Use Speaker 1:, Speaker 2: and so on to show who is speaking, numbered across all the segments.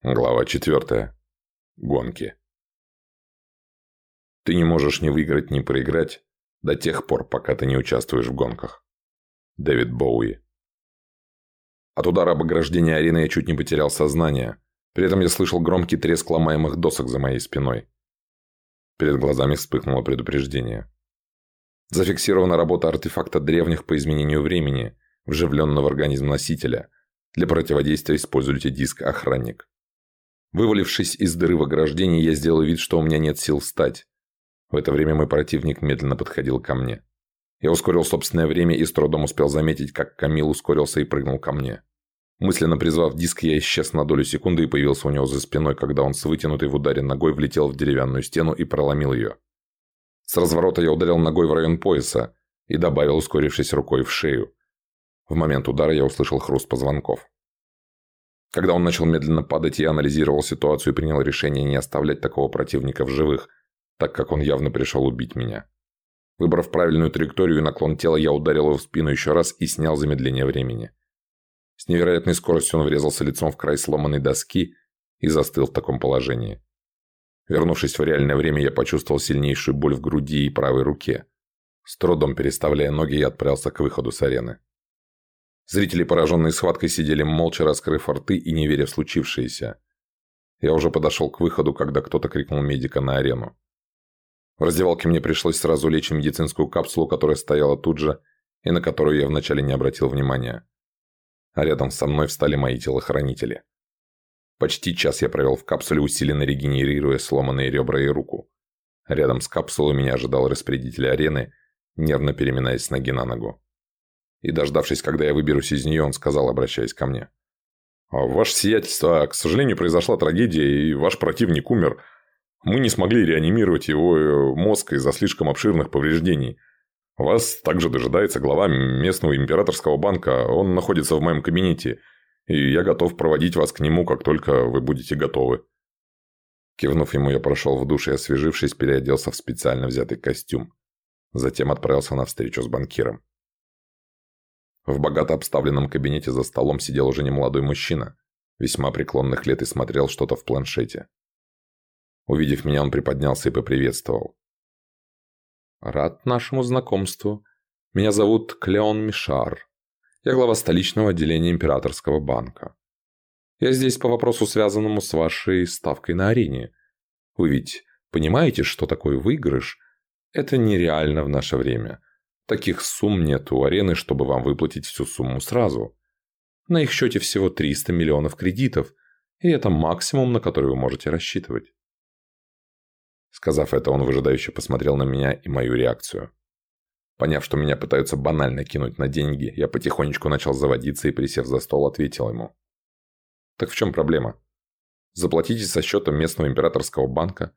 Speaker 1: Глава 4. Гонки. Ты не можешь ни выиграть, ни проиграть до тех пор, пока ты не участвуешь в гонках. Дэвид Боуи. От удара об ограждение арены я чуть не потерял сознание. При этом я слышал громкий треск ломаемых досок за моей спиной. Перед глазами вспыхнуло предупреждение. Зафиксирована работа артефакта древних по изменению времени, вживленного в организм носителя. Для противодействия используйте диск «Охранник». Вывалившись из дыры в ограждении, я сделал вид, что у меня нет сил встать. В это время мой противник медленно подходил ко мне. Я ускорил собственное время и с трудом успел заметить, как Камил ускорился и прыгнул ко мне. Мысленно призвав диск, я исчез на долю секунды и появился у него за спиной, когда он с вытянутой в ударе ногой влетел в деревянную стену и проломил ее. С разворота я ударил ногой в район пояса и добавил, ускорившись рукой в шею. В момент удара я услышал хруст позвонков. Когда он начал медленно падать, я анализировал ситуацию и принял решение не оставлять такого противника в живых, так как он явно пришел убить меня. Выбрав правильную траекторию и наклон тела, я ударил его в спину еще раз и снял замедление времени. С невероятной скоростью он врезался лицом в край сломанной доски и застыл в таком положении. Вернувшись в реальное время, я почувствовал сильнейшую боль в груди и правой руке. С трудом переставляя ноги, я отправился к выходу с арены. Зрители, пораженные схваткой, сидели молча, раскрыв рты и не веря в случившееся. Я уже подошел к выходу, когда кто-то крикнул медика на арену. В раздевалке мне пришлось сразу лечь медицинскую капсулу, которая стояла тут же, и на которую я вначале не обратил внимания. А рядом со мной встали мои телохранители. Почти час я провел в капсуле, усиленно регенерируя сломанные ребра и руку. Рядом с капсулой меня ожидал распорядитель арены, нервно переминаясь с ноги на ногу. И, дождавшись, когда я выберусь из нее, он сказал, обращаясь ко мне. «А «Ваше сиятельство, к сожалению, произошла трагедия, и ваш противник умер. Мы не смогли реанимировать его э, мозг из-за слишком обширных повреждений. Вас также дожидается глава местного императорского банка. Он находится в моем кабинете, и я готов проводить вас к нему, как только вы будете готовы». Кивнув ему, я прошел в душ и, освежившись, переоделся в специально взятый костюм. Затем отправился на встречу с банкиром. В богато обставленном кабинете за столом сидел уже немолодой мужчина, весьма преклонных лет и смотрел что-то в планшете. Увидев меня, он приподнялся и поприветствовал. «Рад нашему знакомству. Меня зовут Клеон Мишар. Я глава столичного отделения Императорского банка. Я здесь по вопросу, связанному с вашей ставкой на арене. Вы ведь понимаете, что такое выигрыш? Это нереально в наше время. Таких сумм нет у арены, чтобы вам выплатить всю сумму сразу. На их счете всего 300 миллионов кредитов, и это максимум, на который вы можете рассчитывать. Сказав это, он выжидающе посмотрел на меня и мою реакцию. Поняв, что меня пытаются банально кинуть на деньги, я потихонечку начал заводиться и, присев за стол, ответил ему. «Так в чем проблема? Заплатите со счета местного императорского банка.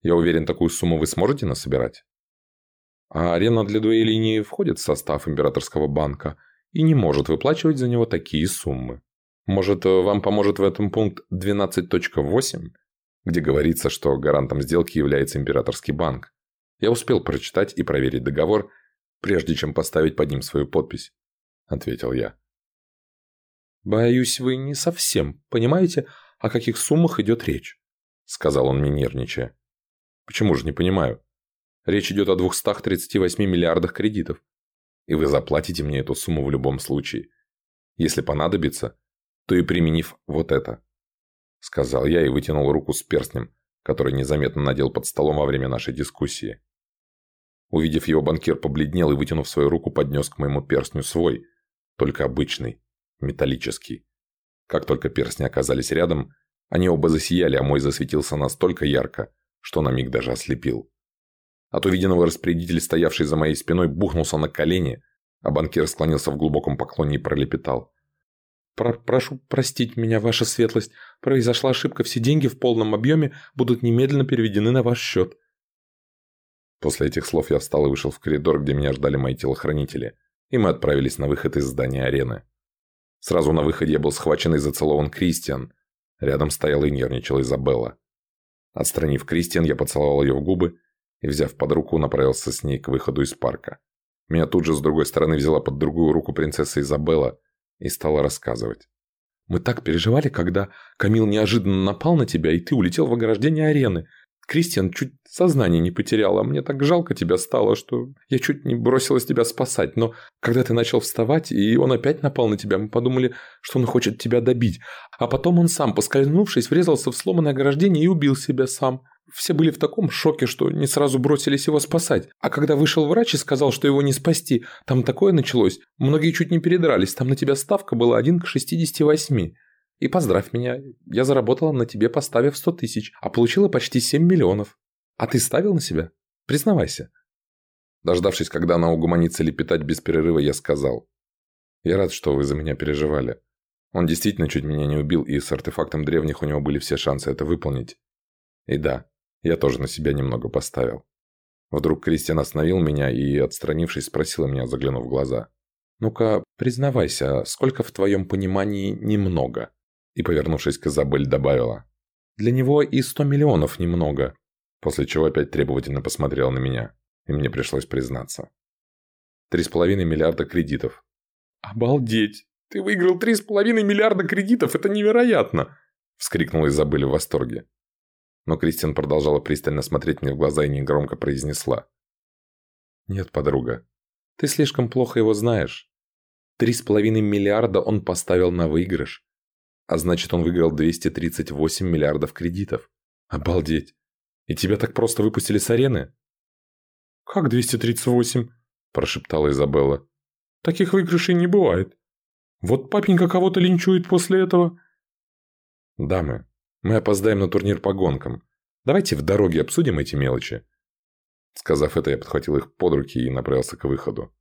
Speaker 1: Я уверен, такую сумму вы сможете насобирать?» А арена для дуэлей не входит в состав императорского банка и не может выплачивать за него такие суммы. Может, вам поможет в этом пункт 12.8, где говорится, что гарантом сделки является императорский банк. Я успел прочитать и проверить договор, прежде чем поставить под ним свою подпись, ответил я. Боюсь, вы не совсем понимаете, о каких суммах идет речь, сказал он мне нервничая. Почему же не понимаю? Речь идет о 238 миллиардах кредитов. И вы заплатите мне эту сумму в любом случае. Если понадобится, то и применив вот это. Сказал я и вытянул руку с перстнем, который незаметно надел под столом во время нашей дискуссии. Увидев его, банкир побледнел и, вытянув свою руку, поднес к моему перстню свой, только обычный, металлический. Как только перстни оказались рядом, они оба засияли, а мой засветился настолько ярко, что на миг даже ослепил. От увиденного распорядитель, стоявший за моей спиной, бухнулся на колени, а банкир склонился в глубоком поклоне и пролепетал. Про «Прошу простить меня, ваша светлость. Произошла ошибка. Все деньги в полном объеме будут немедленно переведены на ваш счет». После этих слов я встал и вышел в коридор, где меня ждали мои телохранители, и мы отправились на выход из здания арены. Сразу на выходе я был схвачен и зацелован Кристиан. Рядом стояла и нервничала Изабелла. Отстранив Кристиан, я поцеловал ее в губы и, взяв под руку, направился с ней к выходу из парка. Меня тут же с другой стороны взяла под другую руку принцесса Изабелла и стала рассказывать.
Speaker 2: Мы так переживали, когда Камил неожиданно напал на тебя, и ты улетел в ограждение арены. Кристиан чуть сознание не потерял, а мне так жалко тебя стало, что я чуть не бросилась тебя спасать. Но когда ты начал вставать, и он опять напал на тебя, мы подумали, что он хочет тебя добить. А потом он сам, поскользнувшись, врезался в сломанное ограждение и убил себя сам. Все были в таком шоке, что не сразу бросились его спасать. А когда вышел врач и сказал, что его не спасти, там такое началось. Многие чуть не передрались, там на тебя ставка была 1 к 68. И поздравь меня, я заработала на тебе, поставив 100 тысяч, а получила почти 7 миллионов. А ты ставил на себя? Признавайся.
Speaker 1: Дождавшись, когда она угомонится лепетать без перерыва, я сказал. Я рад, что вы за меня переживали. Он действительно чуть меня не убил, и с артефактом древних у него были все шансы это выполнить. И да, я тоже на себя немного поставил. Вдруг Кристиан остановил меня и, отстранившись, спросила меня, заглянув в глаза. «Ну-ка, признавайся, сколько в твоем понимании немного?» И, повернувшись к Изабель, добавила. «Для него и сто миллионов немного». После чего опять требовательно посмотрел на меня, и мне пришлось признаться. Три с половиной миллиарда кредитов.
Speaker 2: «Обалдеть! Ты выиграл три с половиной миллиарда кредитов! Это невероятно!» Вскрикнула Изабель в восторге.
Speaker 1: Но Кристин продолжала пристально смотреть мне в глаза и негромко произнесла.
Speaker 2: «Нет, подруга, ты слишком плохо его знаешь. Три с половиной миллиарда он поставил на выигрыш. А значит, он выиграл 238 миллиардов кредитов. Обалдеть. И тебя так просто выпустили с арены? «Как 238?» – прошептала Изабелла. «Таких выигрышей не бывает. Вот папенька кого-то линчует после этого».
Speaker 1: «Дамы, мы опоздаем на турнир по гонкам. Давайте в дороге обсудим эти мелочи». Сказав это, я подхватил их под руки и направился к выходу.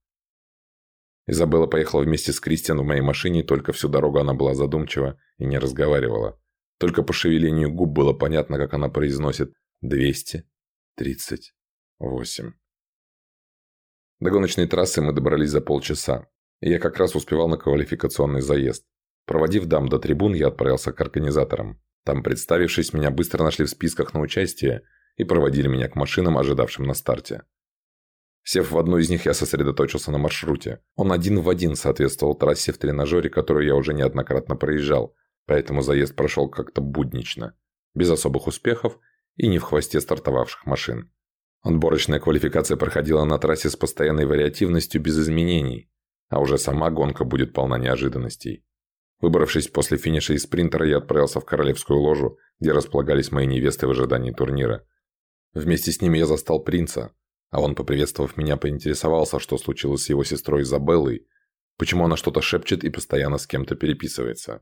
Speaker 1: Изабелла поехала вместе с Кристиан в моей машине, только всю дорогу она была задумчива и не разговаривала. Только по шевелению губ было понятно, как она произносит «двести тридцать восемь». До гоночной трассы мы добрались за полчаса, и я как раз успевал на квалификационный заезд. Проводив дам до трибун, я отправился к организаторам. Там, представившись, меня быстро нашли в списках на участие и проводили меня к машинам, ожидавшим на старте. Сев в одну из них, я сосредоточился на маршруте. Он один в один соответствовал трассе в тренажере, которую я уже неоднократно проезжал, поэтому заезд прошел как-то буднично, без особых успехов и не в хвосте стартовавших машин. Отборочная квалификация проходила на трассе с постоянной вариативностью без изменений, а уже сама гонка будет полна неожиданностей. Выбравшись после финиша из спринтера, я отправился в королевскую ложу, где располагались мои невесты в ожидании турнира. Вместе с ними я застал принца, а он, поприветствовав меня, поинтересовался, что случилось с его сестрой Изабеллой, почему она что-то шепчет и постоянно с кем-то переписывается.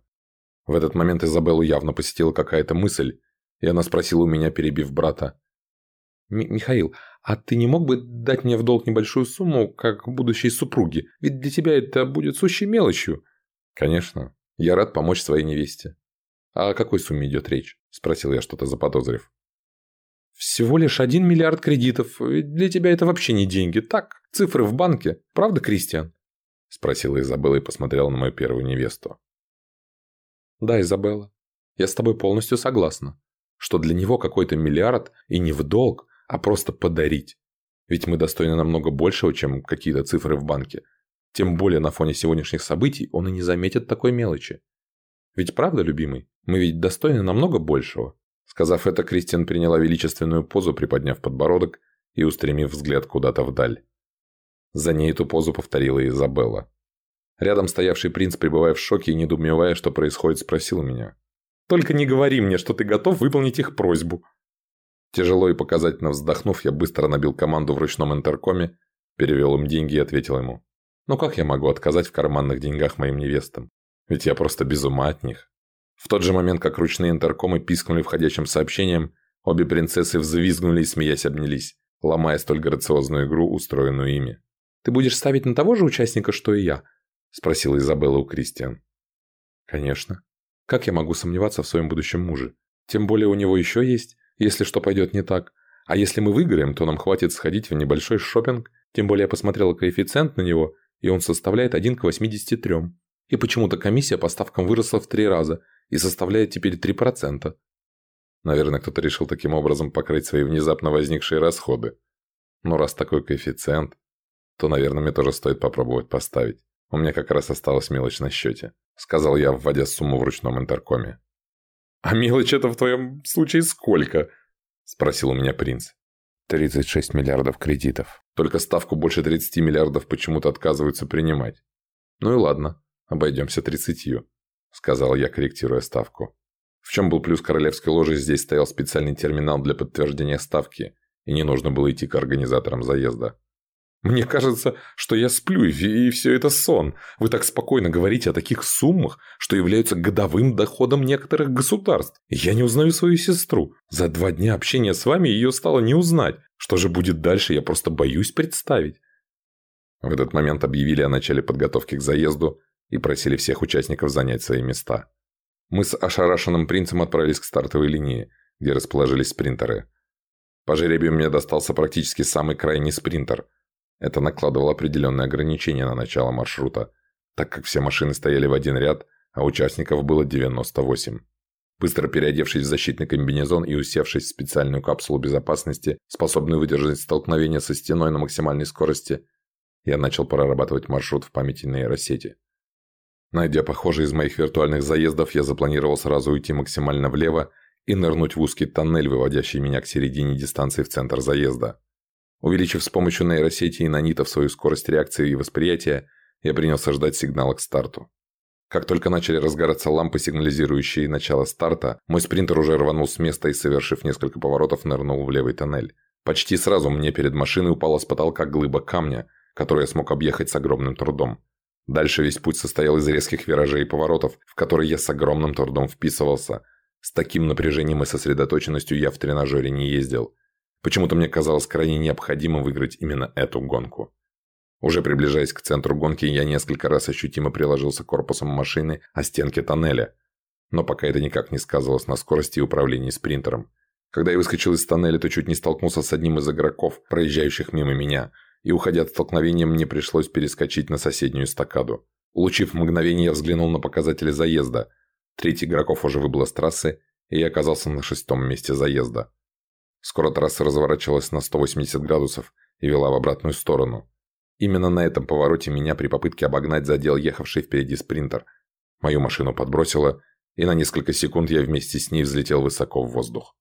Speaker 1: В этот момент Изабеллу явно посетила какая-то мысль, и она спросила у меня, перебив брата.
Speaker 2: «Михаил, а ты не мог бы дать мне в долг небольшую сумму, как будущей супруге? Ведь для тебя это будет сущей мелочью».
Speaker 1: «Конечно. Я рад помочь своей невесте». «А о какой сумме идет речь?» – спросил я, что-то заподозрив.
Speaker 2: Всего лишь один миллиард кредитов. Для тебя это вообще не деньги. Так, цифры в банке. Правда, Кристиан?
Speaker 1: Спросила Изабелла и посмотрела на мою первую невесту.
Speaker 2: Да, Изабелла. Я с тобой полностью согласна. Что для него какой-то миллиард и не в долг, а просто подарить. Ведь мы достойны намного большего, чем какие-то цифры в банке. Тем более на фоне сегодняшних событий он и не заметит такой мелочи. Ведь правда, любимый, мы ведь достойны намного большего.
Speaker 1: Сказав это, Кристиан приняла величественную позу, приподняв подбородок и устремив взгляд куда-то вдаль. За ней эту позу повторила Изабелла. Рядом стоявший принц, пребывая в шоке и недоумевая, что происходит, спросил меня.
Speaker 2: «Только не говори мне, что ты готов выполнить их просьбу».
Speaker 1: Тяжело и показательно вздохнув, я быстро набил команду в ручном интеркоме, перевел им деньги и ответил ему. «Ну как я могу отказать в карманных деньгах моим невестам? Ведь я просто без ума от них». В тот же момент, как ручные интеркомы пискнули входящим сообщением, обе принцессы взвизгнули и, смеясь, обнялись, ломая столь грациозную игру, устроенную ими.
Speaker 2: «Ты будешь ставить на того же участника, что и я?» – спросила Изабелла у Кристиан.
Speaker 1: «Конечно.
Speaker 2: Как я могу сомневаться в своем будущем муже? Тем более у него еще есть, если что пойдет не так. А если мы выиграем, то нам хватит сходить в небольшой шопинг. Тем более я посмотрела коэффициент на него, и он составляет 1 к 83. И почему-то комиссия по ставкам выросла в три раза – и составляет теперь 3%.
Speaker 1: Наверное, кто-то решил таким образом покрыть свои внезапно возникшие расходы. Но раз такой коэффициент, то, наверное, мне тоже стоит попробовать поставить. У меня как раз осталась мелочь на счете», — сказал я, вводя сумму в ручном интеркоме.
Speaker 2: «А мелочь это в твоем случае сколько?» — спросил у меня принц.
Speaker 1: 36 миллиардов кредитов. Только ставку больше 30 миллиардов почему-то отказываются принимать. Ну и ладно, обойдемся 30, сказал я, корректируя ставку. В чем был плюс королевской ложи, здесь стоял специальный терминал для подтверждения ставки, и не нужно было идти к организаторам заезда.
Speaker 2: Мне кажется, что я сплю, и все это сон. Вы так спокойно говорите о таких суммах, что являются годовым доходом некоторых государств. Я не узнаю свою сестру. За два дня общения с вами ее стало не узнать. Что же будет дальше, я просто боюсь представить.
Speaker 1: В этот момент объявили о начале подготовки к заезду и просили всех участников занять свои места. Мы с ошарашенным принцем отправились к стартовой линии, где расположились спринтеры. По жеребию мне достался практически самый крайний спринтер – это накладывало определенные ограничения на начало маршрута, так как все машины стояли в один ряд, а участников было 98. Быстро переодевшись в защитный комбинезон и усевшись в специальную капсулу безопасности, способную выдержать столкновение со стеной на максимальной скорости, я начал прорабатывать маршрут в памяти нейросети. Найдя похожий из моих виртуальных заездов, я запланировал сразу уйти максимально влево и нырнуть в узкий тоннель, выводящий меня к середине дистанции в центр заезда. Увеличив с помощью нейросети и нанитов свою скорость реакции и восприятия, я принялся ждать сигнала к старту. Как только начали разгораться лампы, сигнализирующие начало старта, мой спринтер уже рванул с места и, совершив несколько поворотов, нырнул в левый тоннель. Почти сразу мне перед машиной упала с потолка глыба камня, которую я смог объехать с огромным трудом. Дальше весь путь состоял из резких виражей и поворотов, в которые я с огромным трудом вписывался. С таким напряжением и сосредоточенностью я в тренажере не ездил. Почему-то мне казалось крайне необходимым выиграть именно эту гонку. Уже приближаясь к центру гонки, я несколько раз ощутимо приложился корпусом машины о стенки тоннеля. Но пока это никак не сказывалось на скорости и управлении спринтером. Когда я выскочил из тоннеля, то чуть не столкнулся с одним из игроков, проезжающих мимо меня, и, уходя от столкновения, мне пришлось перескочить на соседнюю эстакаду. Улучив мгновение, я взглянул на показатели заезда. Треть игроков уже выбыла с трассы, и я оказался на шестом месте заезда. Скоро трасса разворачивалась на 180 градусов и вела в обратную сторону. Именно на этом повороте меня при попытке обогнать задел ехавший впереди спринтер. Мою машину подбросило, и на несколько секунд я вместе с ней взлетел высоко в воздух.